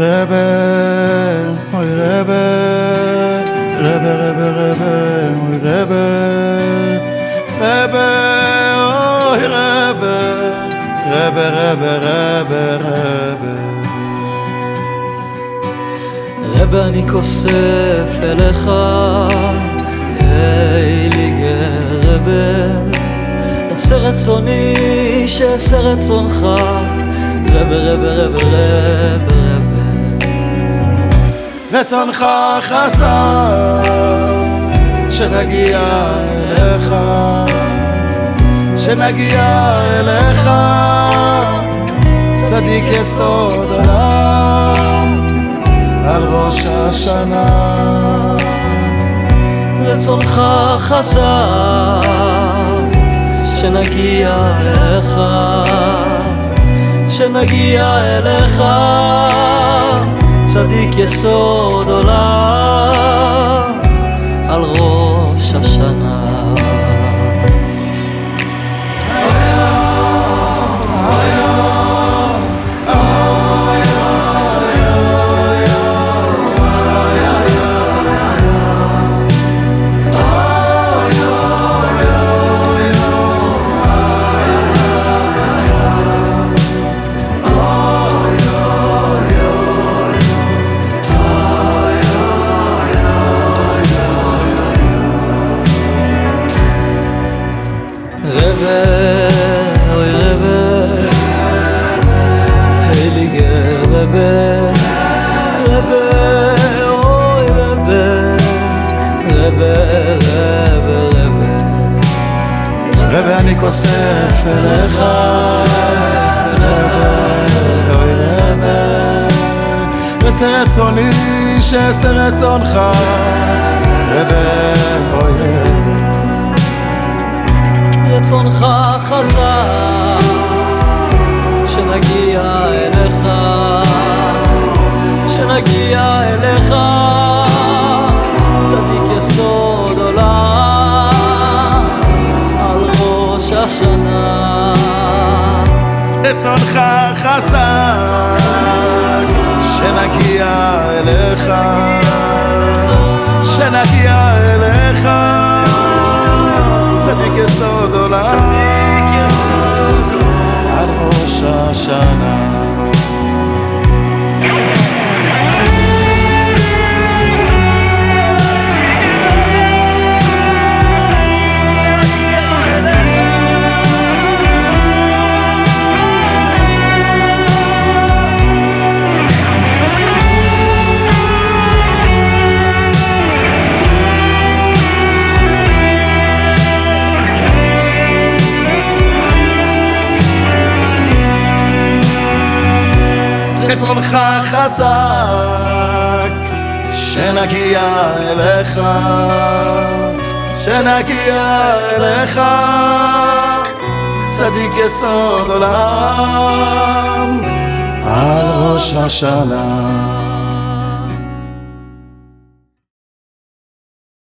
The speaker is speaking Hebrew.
רבה, אוי רבה, רבה, רבה, רבה, אוי רבה, רבה, אוי רבה, רבה, רבה, רבה, רבה. רבה אני כוסף אליך, אליגה רבה, עשה רצוני שעשה רצונך, רבה רבה רבה רבה רבה. רצונך חזק, שנגיע אליך, שנגיע אליך, צדיק יסוד עולם, על ראש השנה. רצונך חזק, שנגיע אליך, שנגיע אליך, צדיק יסוד עולם, רבי אני כוסף אליך, רבי, אוי רבי, עשה רצוני שעשה רצונך, רבי, רצונך חזק שנגיע אליך שנגיע אליך. צדיק יסוד עולם על ראש השנה. רצונך חזק, רצונך חזק, שנגיע אליך, שנגיע אליך, צדיק יסוד עולם, על ראש השנה.